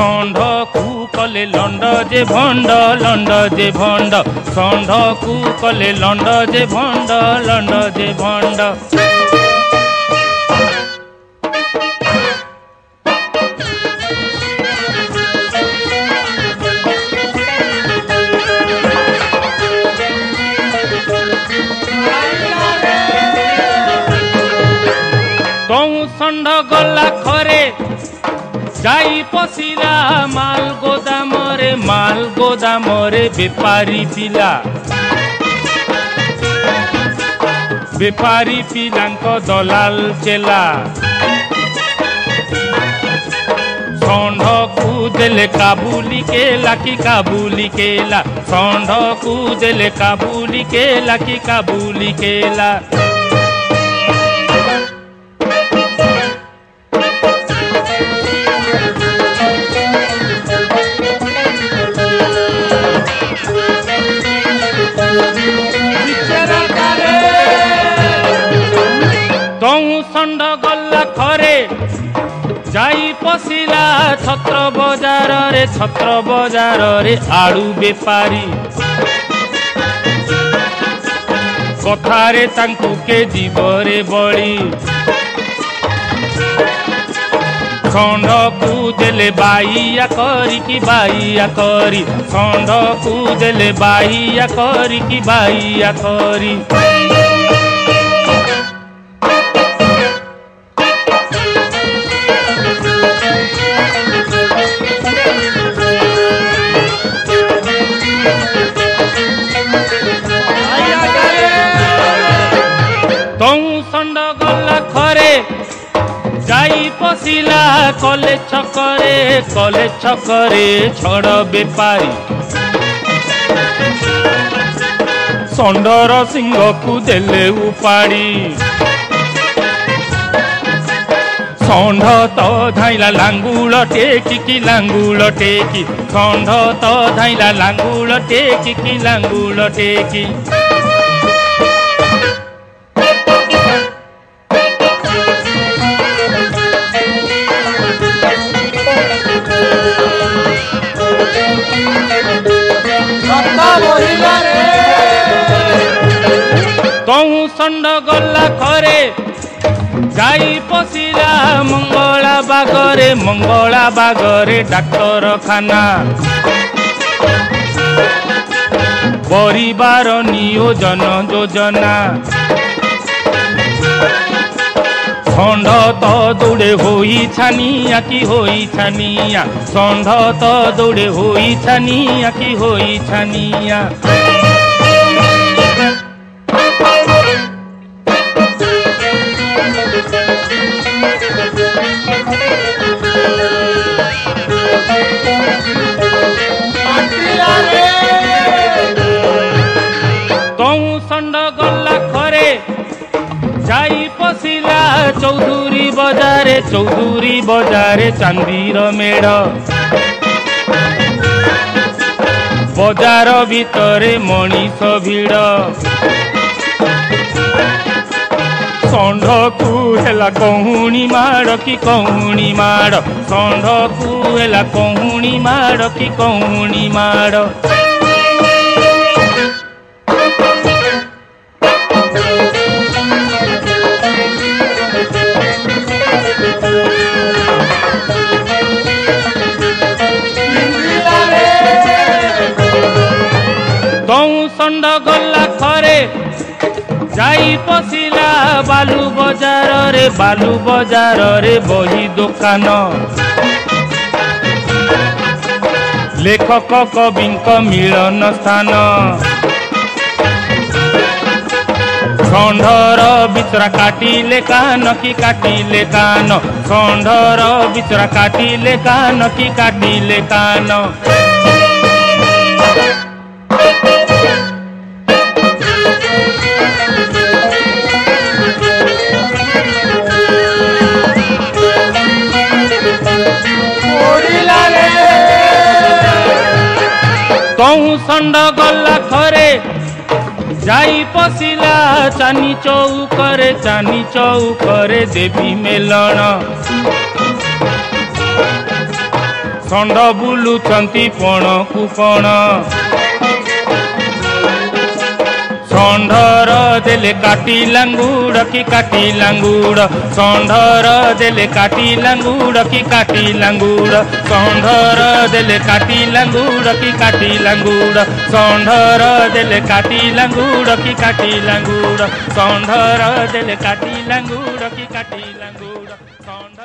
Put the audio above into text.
ষণ্ড কু কলে লণ্ড যে ভণ্ড লণ্ড যে ভণ্ড ষণ্ড কু কলে লণ্ড যে ভণ্ড লণ্ড যে ভণ্ড ষণ্ড গলা খরে যাই পশিলা মাল গোদামরে মাল গোদামরে বেপারী পিলা বেপারী পিলাঙ্ক দলাল চেলা ষণ্ঢকু দেলে কাবুলি কেলা কি কাবুলি কেলা ষণ্ঢকু দেলে কাবুলি কেলা কি কাবুলি কেলা যাই পশিলা ছত্র বজারে ছত্র বজারে আলু বেপারী কথারে তাঙ্কু কে জীবরে বলি ষণ্ଢকু দেলে বাইয়া করিকি বাইয়া করি ষণ্ঢকু দেলে বাইয়া করিকি বাইয়া করি ଆସିଲା କଲେଜ ଛକରେ କଲେଜ ଛକରେ ଛଡ଼ ବେପାରୀ ଷଣ୍ଢର ସିଂହକୁ ଦେଲେ ଉପାଡ଼ି ଷଣ୍ଢ ତ ଧାଇଁଲା ଲାଙ୍ଗୁଳ ଟେକିକି ଲାଙ୍ଗୁଳ ଟେକି ଷଣ୍ଢ ତ ଧାଇଁଲା ଲାଙ୍ଗୁଳ ଟେକିକି ଲାଙ୍ଗୁଳ ଟେକି ষণ্ଢ গলা ঘরে যাই পশিলা মঙ্গলা বাগরে মঙ্গলা বাগরে ডাক্তারখানা পরিবার নিয়োজন যোজনা ষণ্ড তো দৌড়ে হই ছানিয়া কি হই ছানিয়া ষণ্ড তো দৌড়ে হই ছানিয়া কি হই ছানিয়া ଚୌଧୁରୀ ବଜାରେ ଚୌଧୁରୀ ବଜାରେ ଚାନ୍ଦିର ମେଢ଼ ବଜାର ଭିତରେ ମଣିଷ ଭିଡ଼ ଷଣ୍ଢକୁ ହେଲା କହୁଣୀ ମାଡ଼ କି କହୁଣୀ ମାଡ଼ ଷଣ୍ଢକୁ ହେଲା କହୁଣୀ ମାଡ଼ କି କହୁଣୀ ମାଡ଼ ষণ্ড গলা খৰে যাই পচিলা বালু বজাৰৰে বালু বজাৰৰে বহি দোকান লেখক কবিক মিলন স্থান ষণ্ডৰ বিচৰা কাটিলে কান কি কাটিলে কান ষণ্ডৰ বিচৰা কাটিলে কান কি কাটিলে কান संड गल्ला खरे जाई पसिला चानी चौ करे चानी चौ करे देवी मेलन संड बुलु चंती पण कुपण ষণ্ঢর দেলে কাটি লাঙ্গুড় কি কাটি লাঙ্গুড় ষণ্ঢর দেলে কাটি লাঙ্গুড় কি কাটি লাঙ্গুড় ষণ্ঢর দেলে কাটি লাঙ্গুড় কি কাটি লাঙ্গুড় ষণ্ঢর দেলে কাটি লাঙ্গুড় কি কাটি লাঙ্গুড় ষণ্ঢর দেলে কাটি লাঙ্গুড় কি কাটি লাঙ্গুড় ষণ্ঢ